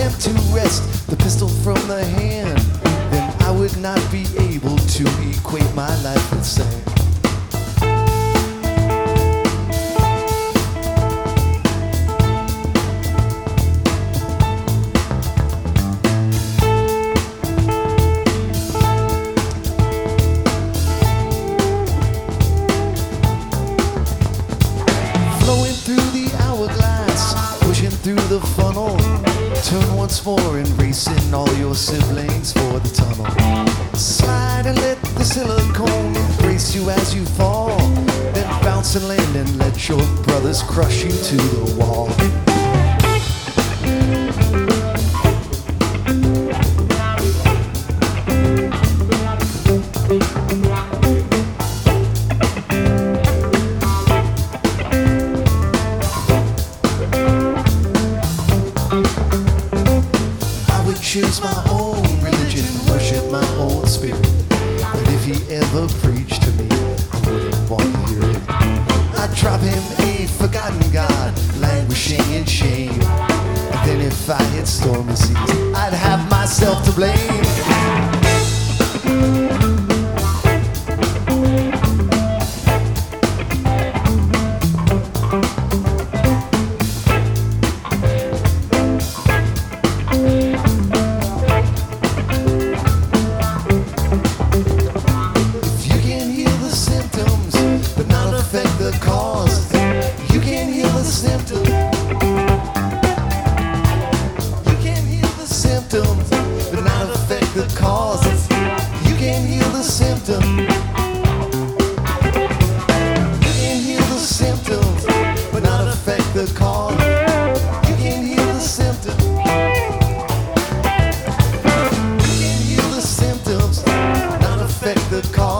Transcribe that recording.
attempt to rest. Turn once more, embracing all your siblings for the tunnel. Slide and let the silicone embrace you as you fall. Then bounce and land and let your brothers crush you to the wall. drop him symptom. You can heal the symptoms, but not affect the cause. You can heal the symptoms. You can heal the symptoms, not affect the cause.